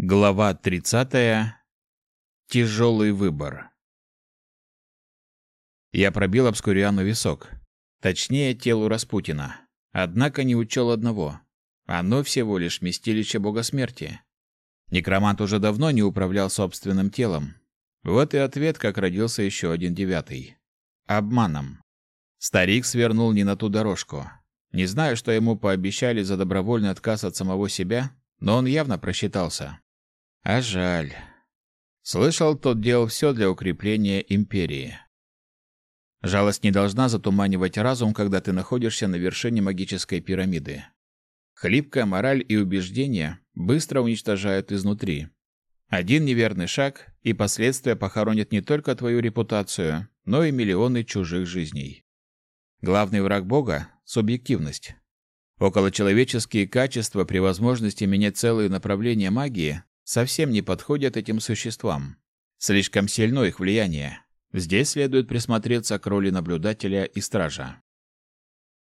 Глава 30. Тяжелый выбор. Я пробил обскуриану висок, точнее телу Распутина. Однако не учел одного. Оно всего лишь местилище бога смерти. Некромант уже давно не управлял собственным телом. Вот и ответ, как родился еще один девятый. Обманом. Старик свернул не на ту дорожку. Не знаю, что ему пообещали за добровольный отказ от самого себя, но он явно просчитался. А жаль. Слышал, тот делал все для укрепления империи. Жалость не должна затуманивать разум, когда ты находишься на вершине магической пирамиды. Хлипкая мораль и убеждения быстро уничтожают изнутри. Один неверный шаг, и последствия похоронят не только твою репутацию, но и миллионы чужих жизней. Главный враг Бога – субъективность. Околочеловеческие качества при возможности менять целые направления магии совсем не подходят этим существам. Слишком сильно их влияние. Здесь следует присмотреться к роли наблюдателя и стража.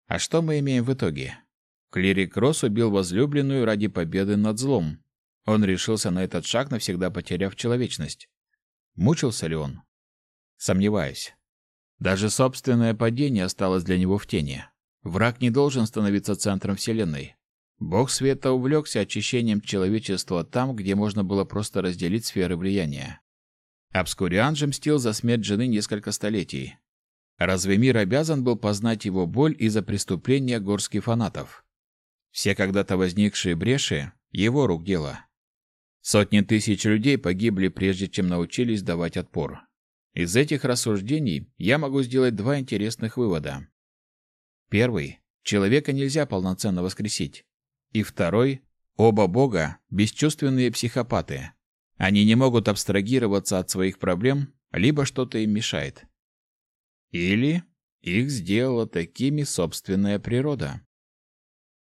А что мы имеем в итоге? Клирик Росс убил возлюбленную ради победы над злом. Он решился на этот шаг, навсегда потеряв человечность. Мучился ли он? Сомневаюсь. Даже собственное падение осталось для него в тени. Враг не должен становиться центром Вселенной. Бог света увлекся очищением человечества там, где можно было просто разделить сферы влияния. Обскуриан же мстил за смерть жены несколько столетий. Разве мир обязан был познать его боль из-за преступления горских фанатов? Все когда-то возникшие бреши – его рук дело. Сотни тысяч людей погибли, прежде чем научились давать отпор. Из этих рассуждений я могу сделать два интересных вывода. Первый – человека нельзя полноценно воскресить. И второй – оба бога – бесчувственные психопаты. Они не могут абстрагироваться от своих проблем, либо что-то им мешает. Или их сделала такими собственная природа.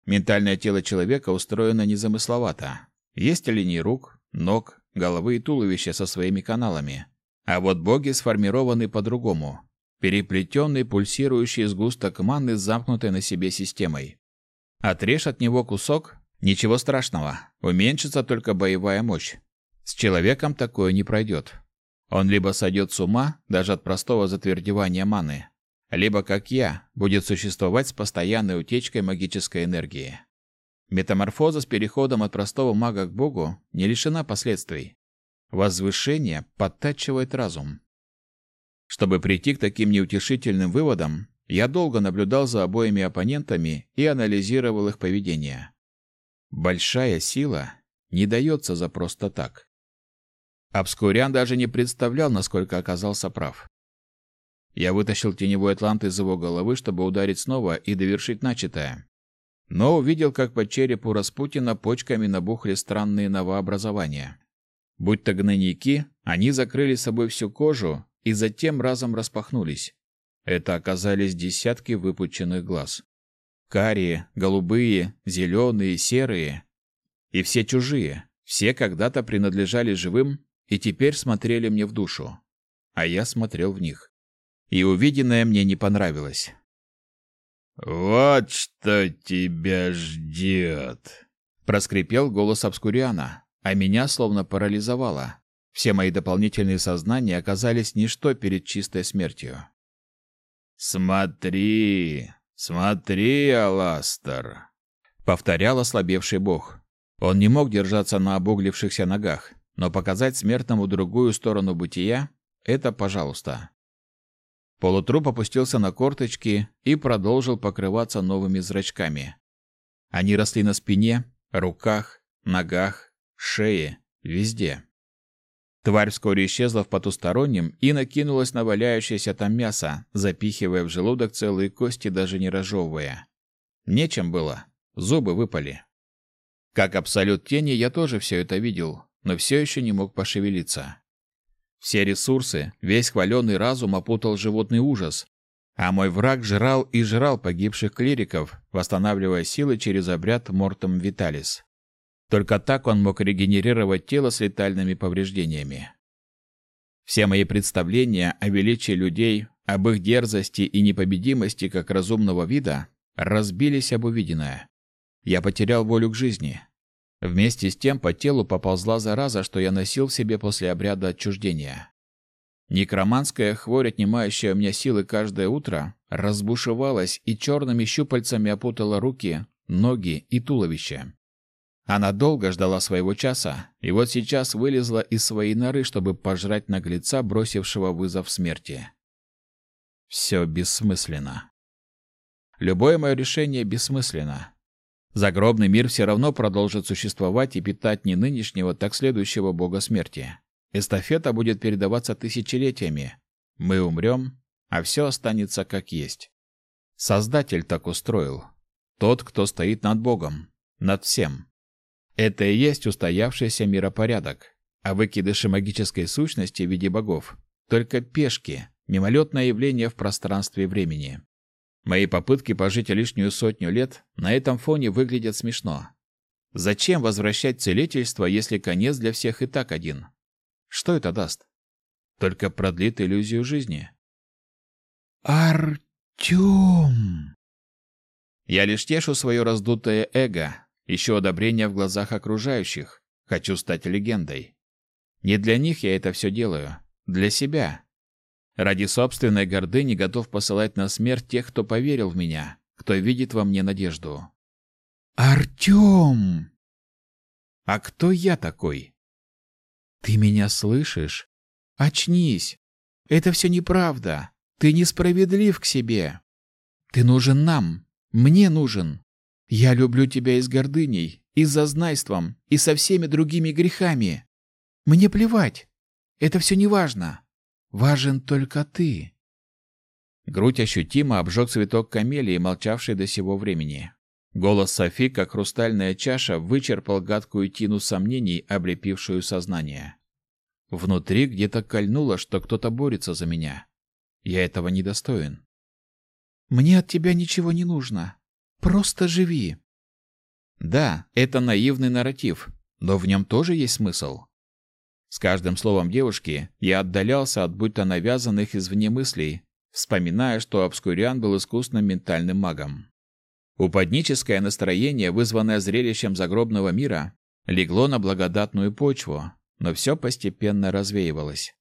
Ментальное тело человека устроено незамысловато. Есть линии рук, ног, головы и туловища со своими каналами. А вот боги сформированы по-другому. Переплетенный пульсирующий сгусток маны с замкнутой на себе системой. Отрежь от него кусок, ничего страшного, уменьшится только боевая мощь. С человеком такое не пройдет. Он либо сойдет с ума, даже от простого затвердевания маны, либо, как я, будет существовать с постоянной утечкой магической энергии. Метаморфоза с переходом от простого мага к богу не лишена последствий. Возвышение подтачивает разум. Чтобы прийти к таким неутешительным выводам, я долго наблюдал за обоими оппонентами и анализировал их поведение. Большая сила не дается за просто так. Обскурян даже не представлял, насколько оказался прав. Я вытащил теневой атлант из его головы, чтобы ударить снова и довершить начатое. Но увидел, как по черепу Распутина почками набухли странные новообразования. Будь то гнойники, они закрыли собой всю кожу и затем разом распахнулись. Это оказались десятки выпученных глаз. Карие, голубые, зеленые, серые. И все чужие. Все когда-то принадлежали живым и теперь смотрели мне в душу. А я смотрел в них. И увиденное мне не понравилось. «Вот что тебя ждет!» Проскрипел голос Обскуриана, а меня словно парализовало. Все мои дополнительные сознания оказались ничто перед чистой смертью. «Смотри, смотри, Аластер!» — повторял ослабевший бог. Он не мог держаться на обуглившихся ногах, но показать смертному другую сторону бытия — это пожалуйста. Полутруп опустился на корточки и продолжил покрываться новыми зрачками. Они росли на спине, руках, ногах, шее, везде. Тварь вскоре исчезла в потустороннем и накинулась на валяющееся там мясо, запихивая в желудок целые кости, даже не разжевывая. Нечем было. Зубы выпали. Как абсолют тени, я тоже все это видел, но все еще не мог пошевелиться. Все ресурсы, весь хваленый разум опутал животный ужас, а мой враг жрал и жрал погибших клириков, восстанавливая силы через обряд Мортом Виталис. Только так он мог регенерировать тело с летальными повреждениями. Все мои представления о величии людей, об их дерзости и непобедимости как разумного вида разбились об увиденное. Я потерял волю к жизни. Вместе с тем по телу поползла зараза, что я носил в себе после обряда отчуждения. Некроманская хворь, отнимающая у меня силы каждое утро, разбушевалась и черными щупальцами опутала руки, ноги и туловище. Она долго ждала своего часа, и вот сейчас вылезла из своей норы, чтобы пожрать наглеца, бросившего вызов смерти. Все бессмысленно. Любое мое решение бессмысленно. Загробный мир все равно продолжит существовать и питать не нынешнего, так следующего бога смерти. Эстафета будет передаваться тысячелетиями. Мы умрем, а все останется как есть. Создатель так устроил. Тот, кто стоит над Богом, над всем. Это и есть устоявшийся миропорядок. А выкидыши магической сущности в виде богов – только пешки, мимолетное явление в пространстве и времени. Мои попытки пожить лишнюю сотню лет на этом фоне выглядят смешно. Зачем возвращать целительство, если конец для всех и так один? Что это даст? Только продлит иллюзию жизни. Артем! Я лишь тешу свое раздутое эго, ищу одобрения в глазах окружающих, хочу стать легендой. Не для них я это все делаю, для себя, Ради собственной гордыни готов посылать на смерть тех, кто поверил в меня, кто видит во мне надежду. Артём! А кто я такой? Ты меня слышишь? Очнись. Это все неправда. Ты несправедлив к себе. Ты нужен нам. Мне нужен. Я люблю тебя и с гордыней, и с зазнайством, и со всеми другими грехами. Мне плевать. Это все неважно. Важен только ты. Грудь ощутимо обжег цветок камелии, молчавший до сего времени. Голос Софи, как хрустальная чаша, вычерпал гадкую тину сомнений, облепившую сознание. Внутри где-то кольнуло, что кто-то борется за меня. Я этого не достоин. Мне от тебя ничего не нужно. Просто живи. Да, это наивный нарратив, но в нем тоже есть смысл. С каждым словом девушки я отдалялся от будто навязанных извне мыслей, вспоминая, что Обскуриан был искусным ментальным магом. Упадническое настроение, вызванное зрелищем загробного мира, легло на благодатную почву, но все постепенно развеивалось.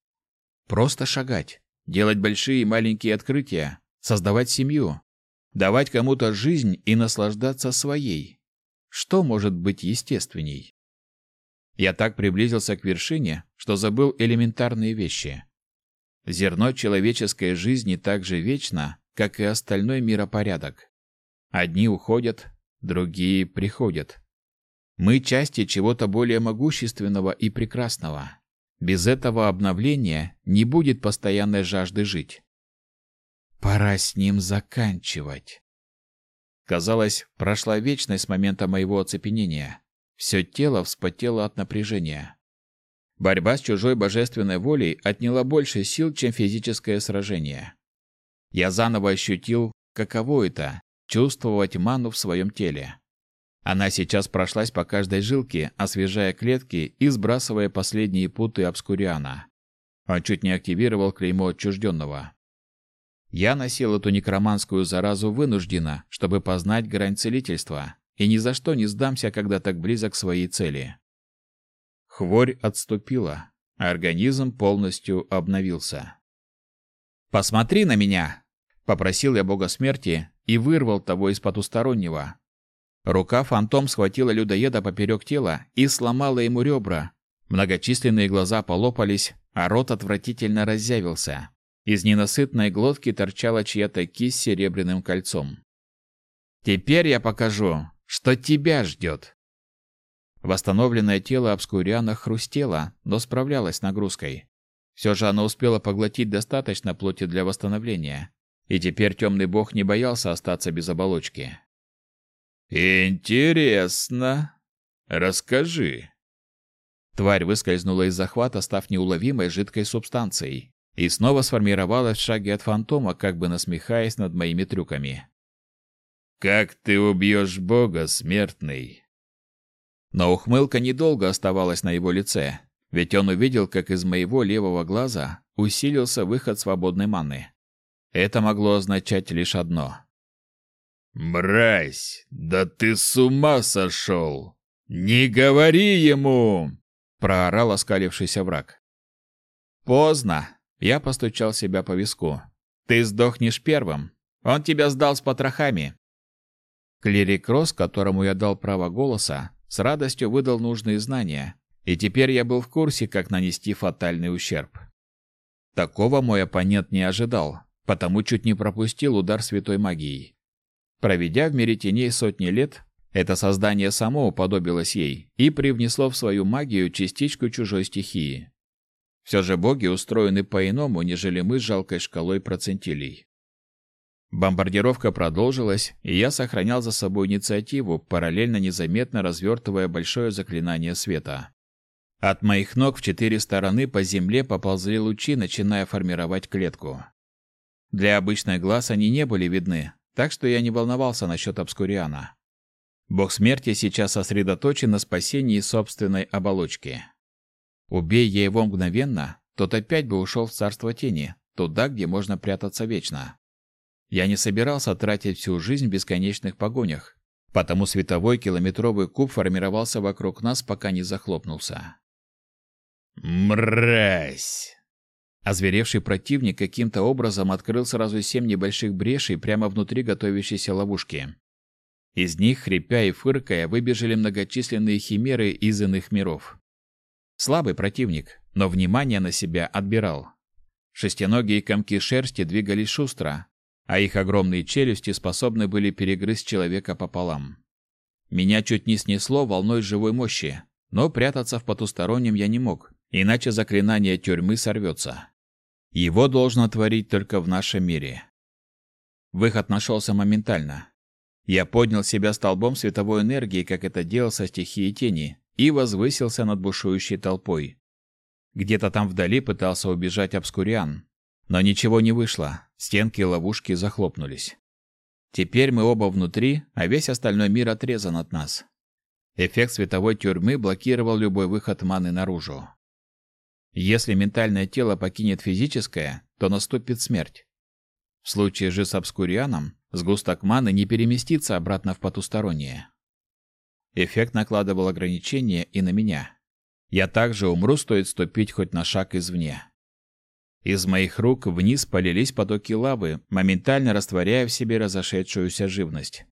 Просто шагать, делать большие и маленькие открытия, создавать семью, давать кому-то жизнь и наслаждаться своей. Что может быть естественней? Я так приблизился к вершине, что забыл элементарные вещи. Зерно человеческой жизни так же вечно, как и остальной миропорядок. Одни уходят, другие приходят. Мы части чего-то более могущественного и прекрасного. Без этого обновления не будет постоянной жажды жить. Пора с ним заканчивать. Казалось, прошла вечность с момента моего оцепенения. Все тело вспотело от напряжения. Борьба с чужой божественной волей отняла больше сил, чем физическое сражение. Я заново ощутил, каково это – чувствовать ману в своем теле. Она сейчас прошлась по каждой жилке, освежая клетки и сбрасывая последние путы обскуриана. Он чуть не активировал клеймо отчужденного. Я носил эту некроманскую заразу вынужденно, чтобы познать грань целительства и ни за что не сдамся, когда так близок к своей цели. Хворь отступила, а организм полностью обновился. «Посмотри на меня!» — попросил я бога смерти и вырвал того из потустороннего. Рука фантом схватила людоеда поперек тела и сломала ему ребра. Многочисленные глаза полопались, а рот отвратительно разъявился. Из ненасытной глотки торчала чья-то кисть с серебряным кольцом. «Теперь я покажу, что тебя ждет. Восстановленное тело Обскуриана хрустело, но справлялось с нагрузкой. Все же оно успело поглотить достаточно плоти для восстановления, и теперь темный бог не боялся остаться без оболочки. «Интересно. Расскажи». Тварь выскользнула из захвата, став неуловимой жидкой субстанцией, и снова сформировалась в шаге от фантома, как бы насмехаясь над моими трюками. Как ты убьешь Бога, смертный? Но ухмылка недолго оставалась на его лице, ведь он увидел, как из моего левого глаза усилился выход свободной маны. Это могло означать лишь одно. «Мразь! Да ты с ума сошел! «Не говори ему!» — проорал оскалившийся враг. «Поздно!» — я постучал себя по виску. «Ты сдохнешь первым. Он тебя сдал с потрохами». Клирик Рос, которому я дал право голоса, с радостью выдал нужные знания, и теперь я был в курсе, как нанести фатальный ущерб. Такого мой оппонент не ожидал, потому чуть не пропустил удар святой магией. Проведя в мире теней сотни лет, это создание само уподобилось ей и привнесло в свою магию частичку чужой стихии. Все же боги устроены по-иному, нежели мы с жалкой шкалой процентилей. Бомбардировка продолжилась, и я сохранял за собой инициативу, параллельно незаметно развертывая большое заклинание света. От моих ног в четыре стороны по земле поползли лучи, начиная формировать клетку. Для обычных глаз они не были видны, так что я не волновался насчет обскуриана. Бог смерти сейчас сосредоточен на спасении собственной оболочки. Убей я его мгновенно, тот опять бы ушел в царство тени, туда, где можно прятаться вечно. Я не собирался тратить всю жизнь в бесконечных погонях, потому световой километровый куб формировался вокруг нас, пока не захлопнулся. «Мразь!» Озверевший противник каким-то образом открыл сразу семь небольших брешей прямо внутри готовящейся ловушки. Из них, хрипя и фыркая, выбежали многочисленные химеры из иных миров. Слабый противник, но внимание на себя отбирал. Шестиногие комки шерсти двигались шустро, а их огромные челюсти способны были перегрызть человека пополам. Меня чуть не снесло волной живой мощи, но прятаться в потустороннем я не мог, иначе заклинание тюрьмы сорвется. Его должно творить только в нашем мире. Выход нашелся моментально. Я поднял себя столбом световой энергии, как это делал со стихией тени, и возвысился над бушующей толпой. Где-то там вдали пытался убежать Обскуриан, но ничего не вышло, стенки ловушки захлопнулись. Теперь мы оба внутри, а весь остальной мир отрезан от нас. Эффект световой тюрьмы блокировал любой выход маны наружу. Если ментальное тело покинет физическое, то наступит смерть. В случае же с обскурианом сгусток маны не переместится обратно в потустороннее. Эффект накладывал ограничения и на меня. Я также умру, стоит ступить хоть на шаг извне. Из моих рук вниз полились потоки лавы, моментально растворяя в себе разошедшуюся живность.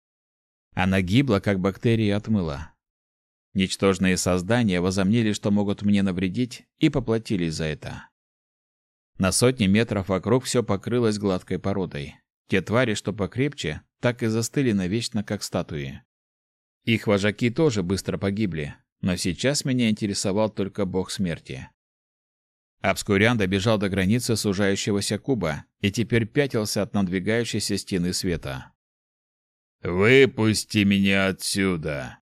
Она гибла, как бактерии отмыла. Ничтожные создания возомнили, что могут мне навредить, и поплатились за это. На сотни метров вокруг все покрылось гладкой породой. Те твари, что покрепче, так и застыли навечно, как статуи. Их вожаки тоже быстро погибли, но сейчас меня интересовал только бог смерти. Обскурян добежал до границы сужающегося куба и теперь пятился от надвигающейся стены света. «Выпусти меня отсюда!»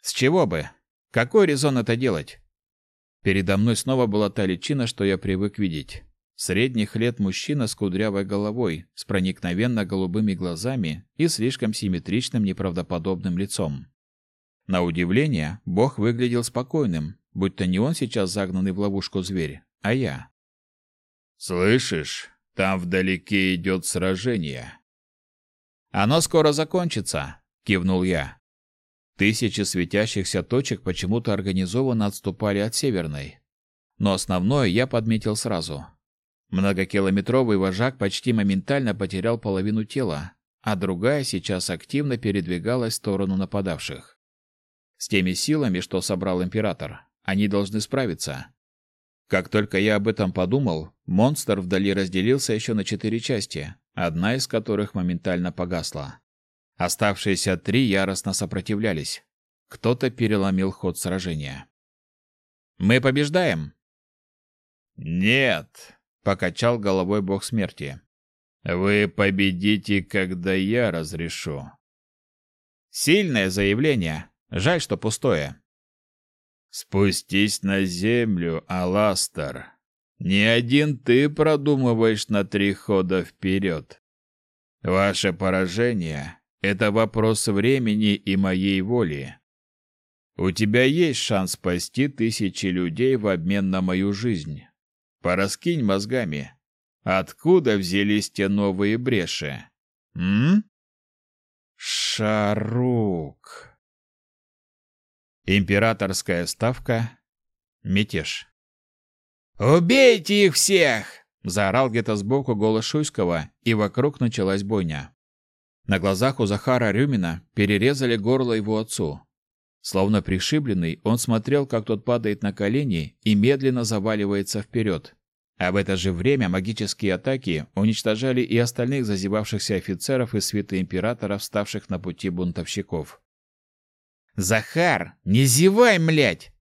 «С чего бы? Какой резон это делать? Передо мной снова была та личина, что я привык видеть. Средних лет мужчина с кудрявой головой, с проникновенно голубыми глазами и слишком симметричным неправдоподобным лицом. На удивление, Бог выглядел спокойным, будто не он сейчас загнанный в ловушку зверь, а я. «Слышишь, там вдалеке идет сражение». «Оно скоро закончится», — кивнул я. Тысячи светящихся точек почему-то организованно отступали от северной. Но основное я подметил сразу. Многокилометровый вожак почти моментально потерял половину тела, а другая сейчас активно передвигалась в сторону нападавших. С теми силами, что собрал император, они должны справиться. Как только я об этом подумал, монстр вдали разделился еще на четыре части, одна из которых моментально погасла. Оставшиеся три яростно сопротивлялись. Кто-то переломил ход сражения. «Мы побеждаем!» «Нет!» — покачал головой бог смерти. «Вы победите, когда я разрешу». «Сильное заявление. Жаль, что пустое». «Спустись на землю, Аластер. Не один ты продумываешь на три хода вперед. Ваше поражение это вопрос времени и моей воли. У тебя есть шанс спасти тысячи людей в обмен на мою жизнь. Пораскинь мозгами. Откуда взялись те новые бреши? М? Шарук. Императорская ставка. Мятеж. «Убейте их всех!» — заорал где-то сбоку голос Шуйского, и вокруг началась бойня. На глазах у Захара Рюмина перерезали горло его отцу. Словно пришибленный, он смотрел, как тот падает на колени и медленно заваливается вперед. А в это же время магические атаки уничтожали и остальных зазевавшихся офицеров и свиты императора, вставших на пути бунтовщиков. «Захар, не зевай, млядь!»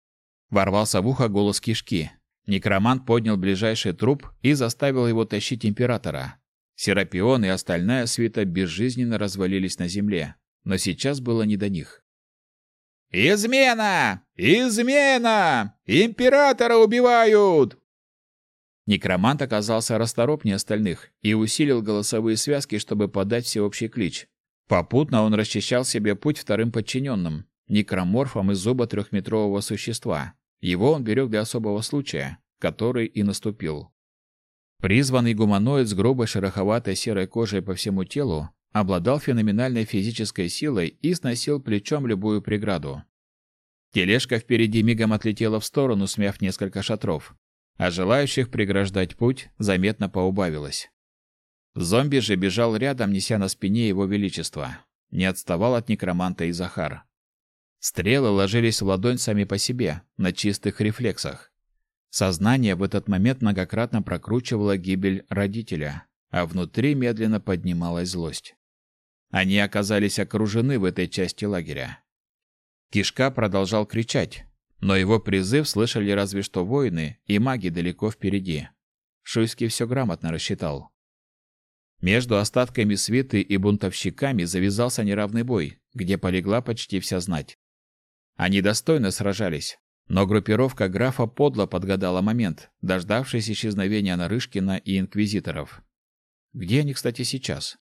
Ворвался в ухо голос кишки. Некромант поднял ближайший труп и заставил его тащить императора. Серапион и остальная свита безжизненно развалились на земле, но сейчас было не до них. «Измена! Измена! Императора убивают!» Некромант оказался расторопнее остальных и усилил голосовые связки, чтобы подать всеобщий клич. Попутно он расчищал себе путь вторым подчиненным, некроморфом из зуба трехметрового существа. Его он берег для особого случая, который и наступил. Призванный гуманоид с грубой шероховатой серой кожей по всему телу обладал феноменальной физической силой и сносил плечом любую преграду. Тележка впереди мигом отлетела в сторону, смяв несколько шатров, а желающих преграждать путь заметно поубавилось. Зомби же бежал рядом, неся на спине его величество. Не отставал от некроманта и Захар. Стрелы ложились в ладонь сами по себе, на чистых рефлексах. Сознание в этот момент многократно прокручивало гибель родителя, а внутри медленно поднималась злость. Они оказались окружены в этой части лагеря. Кишка продолжал кричать, но его призыв слышали разве что воины и маги далеко впереди. Шуйский все грамотно рассчитал. Между остатками свиты и бунтовщиками завязался неравный бой, где полегла почти вся знать. Они достойно сражались, но группировка графа подло подгадала момент, дождавшись исчезновения Нарышкина и инквизиторов. Где они, кстати, сейчас?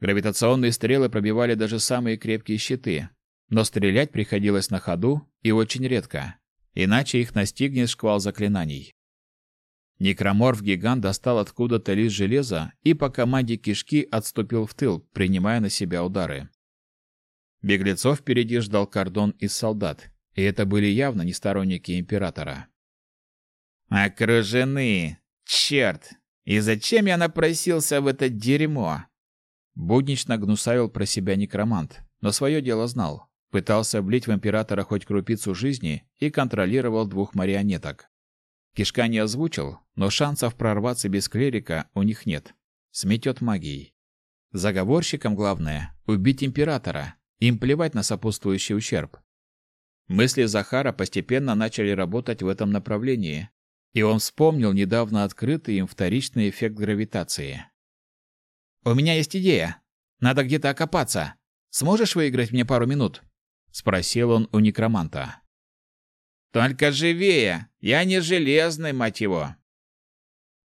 Гравитационные стрелы пробивали даже самые крепкие щиты, но стрелять приходилось на ходу и очень редко, иначе их настигнет шквал заклинаний. Некроморф-гигант достал откуда-то лист железа и по команде кишки отступил в тыл, принимая на себя удары. Беглецов впереди ждал кордон из солдат, и это были явно не сторонники императора. «Окружены! Черт! И зачем я напросился в это дерьмо?» Буднично гнусавил про себя некромант, но свое дело знал. Пытался влить в императора хоть крупицу жизни и контролировал двух марионеток. Кишка не озвучил, но шансов прорваться без клерика у них нет. Сметет магией. Заговорщикам главное — убить императора, им плевать на сопутствующий ущерб. Мысли Захара постепенно начали работать в этом направлении, и он вспомнил недавно открытый им вторичный эффект гравитации. «У меня есть идея. Надо где-то окопаться. Сможешь выиграть мне пару минут?» — спросил он у некроманта. «Только живее! Я не железный, мать его!»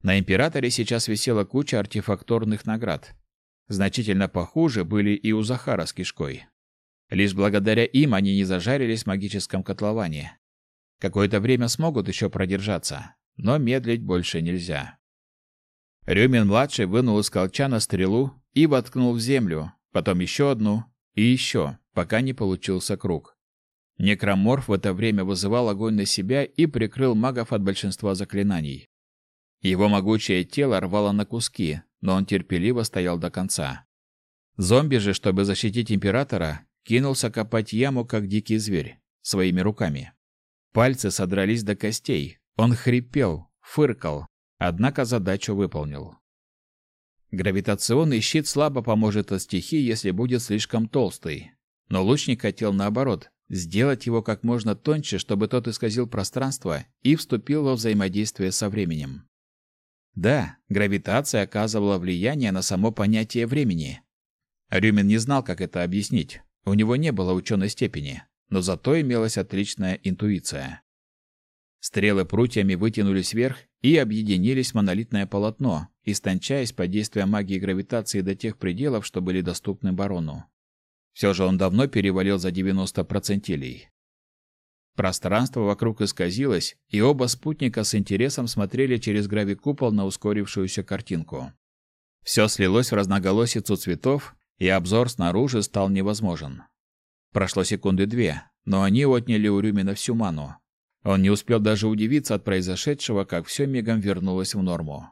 На императоре сейчас висела куча артефакторных наград. Значительно похуже были и у Захара с кишкой. Лишь благодаря им они не зажарились в магическом котловане. Какое-то время смогут еще продержаться, но медлить больше нельзя. Рюмин-младший вынул из колчана стрелу и воткнул в землю, потом еще одну и еще, пока не получился круг. Некроморф в это время вызывал огонь на себя и прикрыл магов от большинства заклинаний. Его могучее тело рвало на куски, но он терпеливо стоял до конца. Зомби же, чтобы защитить императора, кинулся копать яму, как дикий зверь, своими руками. Пальцы содрались до костей. Он хрипел, фыркал, однако задачу выполнил. Гравитационный щит слабо поможет от стихии, если будет слишком толстый. Но лучник хотел наоборот, сделать его как можно тоньше, чтобы тот исказил пространство и вступил во взаимодействие со временем. Да, гравитация оказывала влияние на само понятие времени. Рюмин не знал, как это объяснить. У него не было ученой степени, но зато имелась отличная интуиция. Стрелы прутьями вытянулись вверх и объединились в монолитное полотно, истончаясь под действием магии гравитации до тех пределов, что были доступны барону. Все же он давно перевалил за 90 процентилей. Пространство вокруг исказилось, и оба спутника с интересом смотрели через гравикупол на ускорившуюся картинку. Все слилось в разноголосицу цветов, и обзор снаружи стал невозможен. Прошло секунды две, но они отняли у Рюмина всю ману. Он не успел даже удивиться от произошедшего, как все мигом вернулось в норму.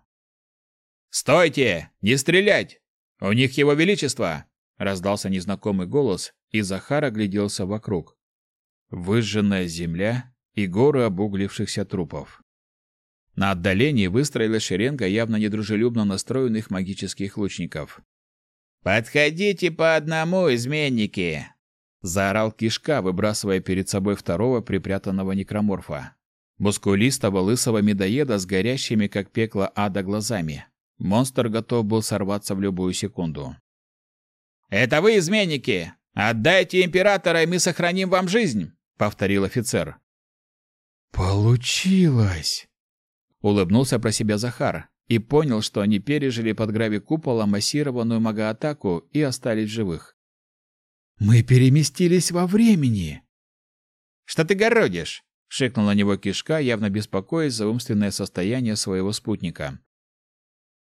«Стойте! Не стрелять! У них его величество!» Раздался незнакомый голос, и Захар огляделся вокруг. Выжженная земля и горы обуглившихся трупов. На отдалении выстроилась шеренга явно недружелюбно настроенных магических лучников. «Подходите по одному, изменники!» Заорал кишка, выбрасывая перед собой второго припрятанного некроморфа. Мускулистого лысого медоеда с горящими, как пекло ада, глазами. Монстр готов был сорваться в любую секунду. «Это вы, изменники! Отдайте императора, и мы сохраним вам жизнь!» — повторил офицер. «Получилось!» — улыбнулся про себя Захар и понял, что они пережили под грави-куполом массированную магоатаку и остались живых. Мы переместились во времени. Что ты городишь? шикнул на него кишка, явно беспокоясь за умственное состояние своего спутника.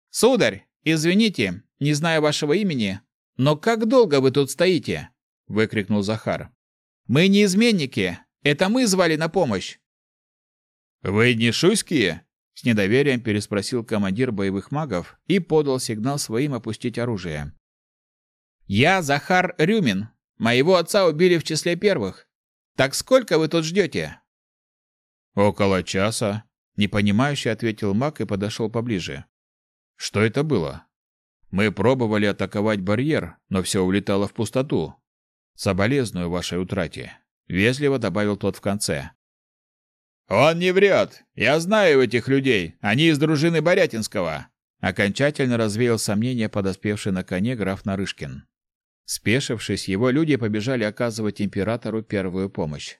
Сударь, извините, не знаю вашего имени, но как долго вы тут стоите? выкрикнул Захар. Мы не изменники, это мы звали на помощь. Вы не шуйские? с недоверием переспросил командир боевых магов и подал сигнал своим опустить оружие. Я Захар Рюмин, Моего отца убили в числе первых. Так сколько вы тут ждете?» «Около часа», — непонимающе ответил маг и подошел поближе. «Что это было?» «Мы пробовали атаковать барьер, но все улетало в пустоту. Соболезную вашей утрате», — вежливо добавил тот в конце. «Он не врет! Я знаю этих людей! Они из дружины Борятинского!» Окончательно развеял сомнения подоспевший на коне граф Нарышкин. Спешившись, его люди побежали оказывать императору первую помощь.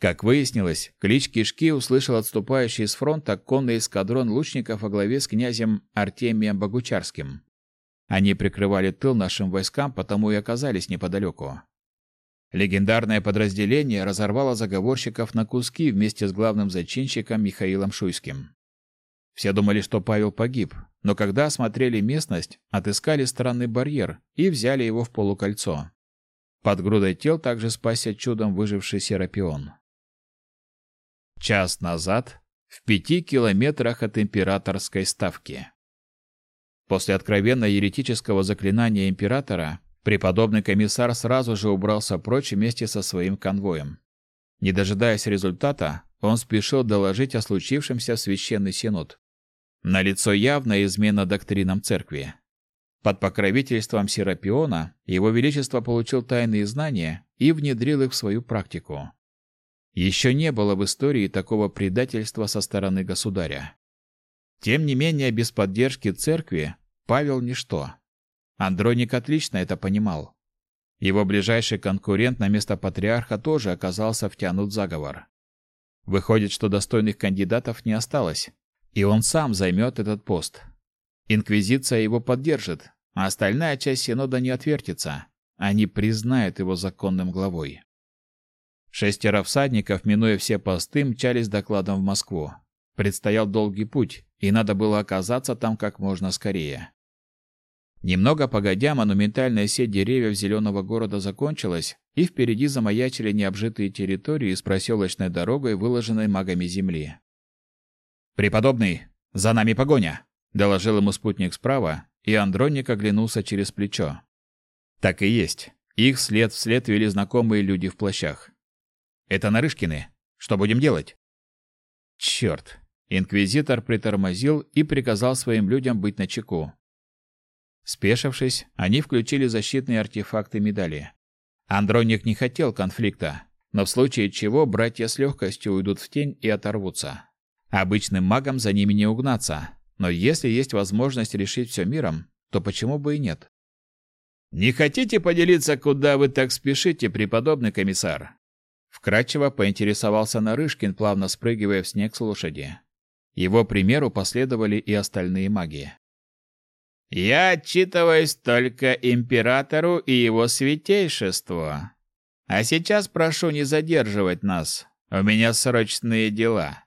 Как выяснилось, клич Кишки услышал отступающий с фронта конный эскадрон лучников во главе с князем Артемием Богучарским. Они прикрывали тыл нашим войскам, потому и оказались неподалеку. Легендарное подразделение разорвало заговорщиков на куски вместе с главным зачинщиком Михаилом Шуйским. Все думали, что Павел погиб, но когда осмотрели местность, отыскали странный барьер и взяли его в полукольцо. Под грудой тел также спасся чудом выживший Серапион. Час назад в пяти километрах от императорской ставки. После откровенно еретического заклинания императора преподобный комиссар сразу же убрался прочь вместе со своим конвоем. Не дожидаясь результата, он спешил доложить о случившемся в священный синод. На лицо явная измена доктринам церкви. Под покровительством Серапиона его величество получил тайные знания и внедрил их в свою практику. Еще не было в истории такого предательства со стороны государя. Тем не менее, без поддержки церкви Павел ничто. Андроник отлично это понимал. Его ближайший конкурент на место патриарха тоже оказался втянут в заговор. Выходит, что достойных кандидатов не осталось, и он сам займет этот пост. Инквизиция его поддержит, а остальная часть синода не отвертится. Они признают его законным главой. Шестеро всадников, минуя все посты, мчались докладом в Москву. Предстоял долгий путь, и надо было оказаться там как можно скорее. Немного погодя, монументальная сеть деревьев зеленого города закончилась, и впереди замаячили необжитые территории с проселочной дорогой, выложенной магами земли. «Преподобный, за нами погоня!» — доложил ему спутник справа, и Андроник оглянулся через плечо. Так и есть. Их след вслед вели знакомые люди в плащах. «Это Нарышкины. Что будем делать?» «Черт!» Инквизитор притормозил и приказал своим людям быть начеку. Спешившись, они включили защитные артефакты медали. Андроник не хотел конфликта, но в случае чего братья с легкостью уйдут в тень и оторвутся. Обычным магам за ними не угнаться, но если есть возможность решить все миром, то почему бы и нет? Не хотите поделиться, куда вы так спешите, преподобный комиссар? Вкратчиво поинтересовался Нарышкин, плавно спрыгивая в снег с лошади. Его примеру последовали и остальные маги. Я отчитываюсь только императору и его святейшеству. А сейчас прошу не задерживать нас. У меня срочные дела.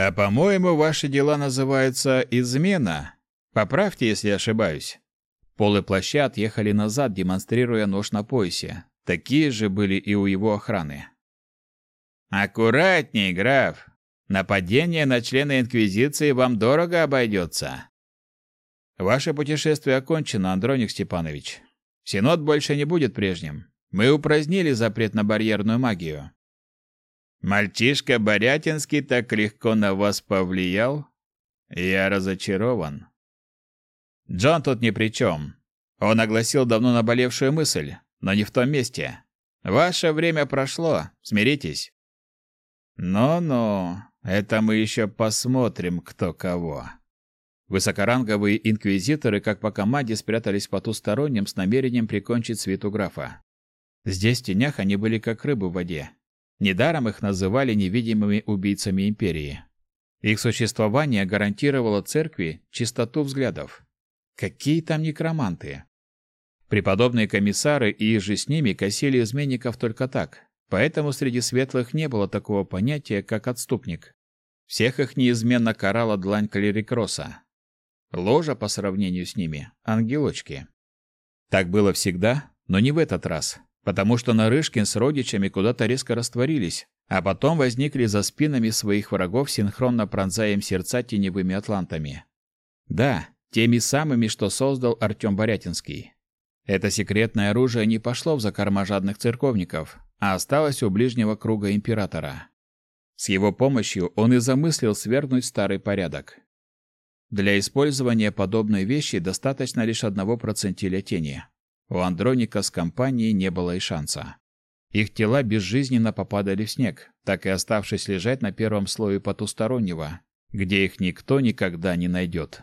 А по-моему, ваши дела называются измена. Поправьте, если ошибаюсь. Полы плаща отъехали назад, демонстрируя нож на поясе. Такие же были и у его охраны. «Аккуратней, граф! Нападение на члена Инквизиции вам дорого обойдется!» «Ваше путешествие окончено, Андроник Степанович. Синод больше не будет прежним. Мы упразднили запрет на барьерную магию». «Мальчишка Борятинский так легко на вас повлиял? Я разочарован». Джон тут ни при чем. Он огласил давно наболевшую мысль, но не в том месте. Ваше время прошло, смиритесь. Но-но, это мы еще посмотрим, кто кого. Высокоранговые инквизиторы, как по команде, спрятались потусторонним с намерением прикончить свиту графа. Здесь в тенях они были как рыбы в воде. Недаром их называли невидимыми убийцами империи. Их существование гарантировало церкви чистоту взглядов. Какие там некроманты? Преподобные комиссары и же с ними косили изменников только так, поэтому среди светлых не было такого понятия, как отступник. Всех их неизменно карала длань клерикроса. Ложа по сравнению с ними — ангелочки. Так было всегда, но не в этот раз, потому что Нарышкин с родичами куда-то резко растворились, а потом возникли за спинами своих врагов, синхронно пронзая им сердца теневыми атлантами. Да, Теми самыми, что создал Артем Борятинский. Это секретное оружие не пошло в закорма жадных церковников, а осталось у ближнего круга императора. С его помощью он и замыслил свергнуть старый порядок. Для использования подобной вещи достаточно лишь одного процентиля тени. У Андроника с компанией не было и шанса. Их тела безжизненно попадали в снег, так и оставшись лежать на первом слое потустороннего, где их никто никогда не найдет.